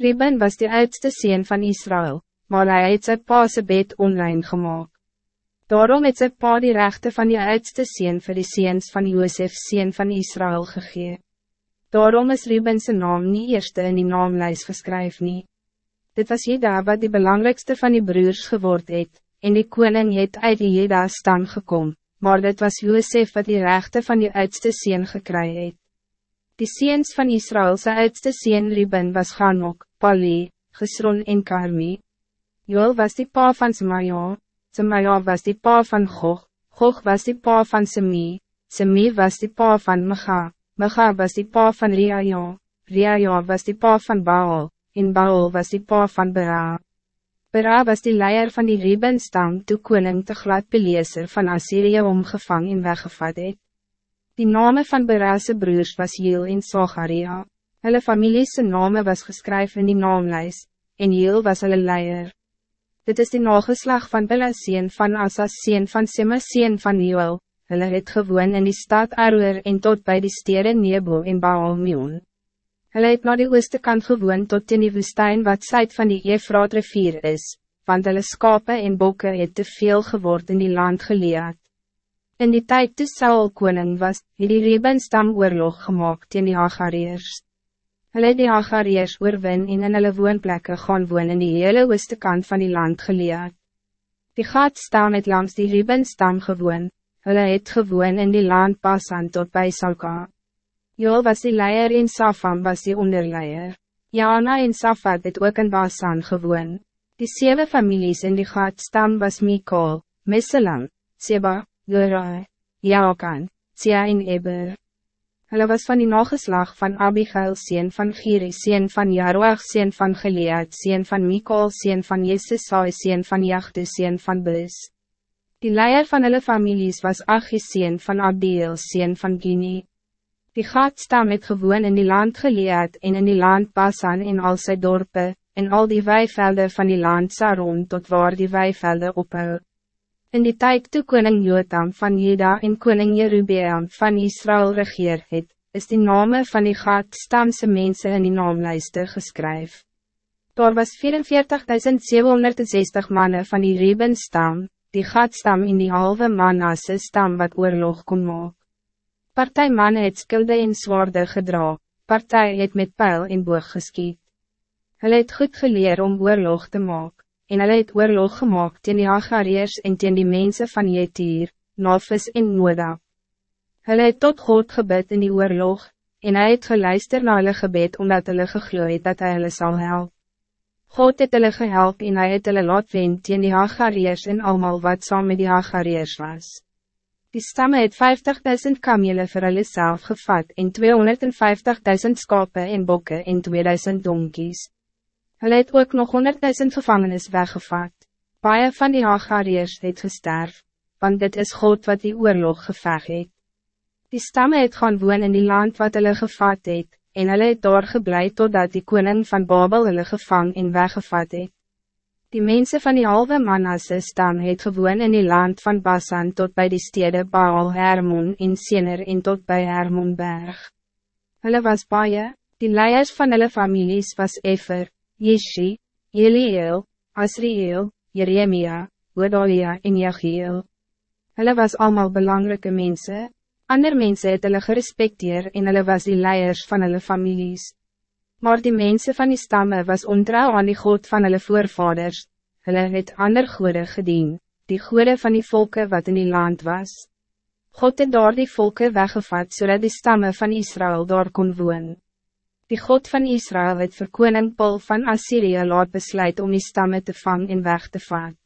Reuben was de oudste sien van Israël, maar hij het sy pa sy bed onrein gemaakt. Daarom het sy pa die rechte van die oudste sien vir die seens van Josef sien van Israël gegee. Daarom is Reuben zijn naam niet eerste in die naamlijst geskryf nie. Dit was Jeda wat die belangrijkste van die broers geword het, en die koning het uit die Jeda stam gekom, maar dit was Josef wat die rechte van die oudste sien gekry het. Die seens van Israël sy oudste sien Reuben was Ganok, Pali, Gesron en Karmi. Joel was die pa van Semaja, Semaja was die pa van Gog, Gog was die pa van Semi, Semi was die pa van Mecha, Mecha was die pa van Riaja, Riaja was die pa van Baal, en Baal was die pa van Bera. Bera was die leier van die Rebenstam toe koning te glad beleeser van Assyrië omgevang en weggevat het. Die name van Bera'se broers was Jeel en Zacharia. Hulle familiese name was geschreven in die naamlijst, en Jeel was hulle leier. Dit is de nageslag van Bela sien van Asas sien van Sema sien van Joel, hulle het gewoon in die stad Aroer en tot bij die stede Nebo en Baalmeon. Hulle het na die ooste kant gewoon tot in die woestijn wat syd van die Efraat rivier is, want hulle skape en bokke het te veel geword in die land geleerd. In die tijd toe Saul koning was, het die Rebenstam oorlog gemaakt in die Hagariërs. Hulle die Hagariërs oorwin en in hulle woonplekke gaan woon in die hele ooste kant van die land geleerd. Die Gad stam het langs die Ruben stam gewoon, hulle het gewoon in die land Basan tot bij Salka. Joel was die leier en Safam was die onderleier. Jana en Safat het ook in Basan gewoon. Die zeven families in die Gad stam was Mikol, Meselam, Seba, Gerai, Jaokan, Sia en Eber. Hulle was van die nageslag van Abigail, sien van Giri, sien van Jaroag, sien van Gilead, sien van Mikol, sien van Jesesai, sien van Jachde, sien van Bus. Die leier van hulle families was Achis, sien van Abdeel, sien van Gini. Die gat stam het gewoon in die land Gilead en in die land Basan en al sy dorpe, en al die weivelde van die land Saron tot waar die weivelde ophou. In die tijd toe koning Jotam van Juda en koning Jerubeam van Israël regeer het, is die name van die gat stamse mensen in die naamlijste geskryf. Daar was 44.760 mannen van die Reben stam, die gat stam in die halve manasse stam wat oorlog kon maak. Partij mannen het skilde en zwaarde gedra, partij het met pijl en boog geskiet. Hulle het goed geleerd om oorlog te maken en hulle het oorlog gemaakt teen die Hagariërs en teen die mensen van Jetir, Nafis en Noda. Hulle het tot God gebed in die oorlog, en hy het geluister na hulle gebed omdat hulle gegloe het dat hy hulle sal help. God het hulle gehelp en hy het hulle laat wen teen die Hagariërs en almal wat saam met die Hagariërs was. Die stamme het 50.000 kamele vir hulle self gevat en 250.000 skape en bokke en 2000 donkies. Hulle het ook nog honderdduizend gevangenis weggevat. Paie van die Hagariërs het gesterf, want dit is God wat die oorlog geveg het. Die stamme het gaan woon in die land wat hulle gevat het, en hulle het daar geblei totdat die koning van Babel hulle gevang en weggevat het. Die mensen van die halve Manasse stam het gewoon in die land van Basan tot bij die stede Baal Hermon en Sener en tot bij Hermonberg. Hulle was baie, die leiers van hulle families was Efer, Jeshi, Eliel, Asriel, Jeremia, Odalia en Jagiel. Hulle was allemaal belangrijke mensen. Ander mensen het hulle gerespecteer en hulle was die leiers van hulle families. Maar die mensen van die stammen was ontrouw aan die God van hulle voorvaders. Hulle het ander goede gedien, die goede van die volken wat in die land was. God het daar die volken weggevat zodat die stammen van Israël daar kon woon. Die God van Israël het vir koning Paul van Assyrië laat besluit om die stammen te vangen en weg te vaat.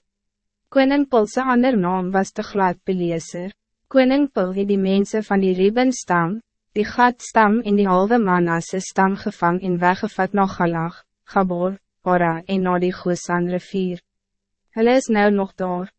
Koning Paulse ander naam was de glad beleeser. Koning Paul het die mensen van die Reben stam, die Gad stam en die halve Manasse stam gevang en weggevat na Galag, Gabor, Ora en na die Goosan rivier. Hulle is nou nog daar.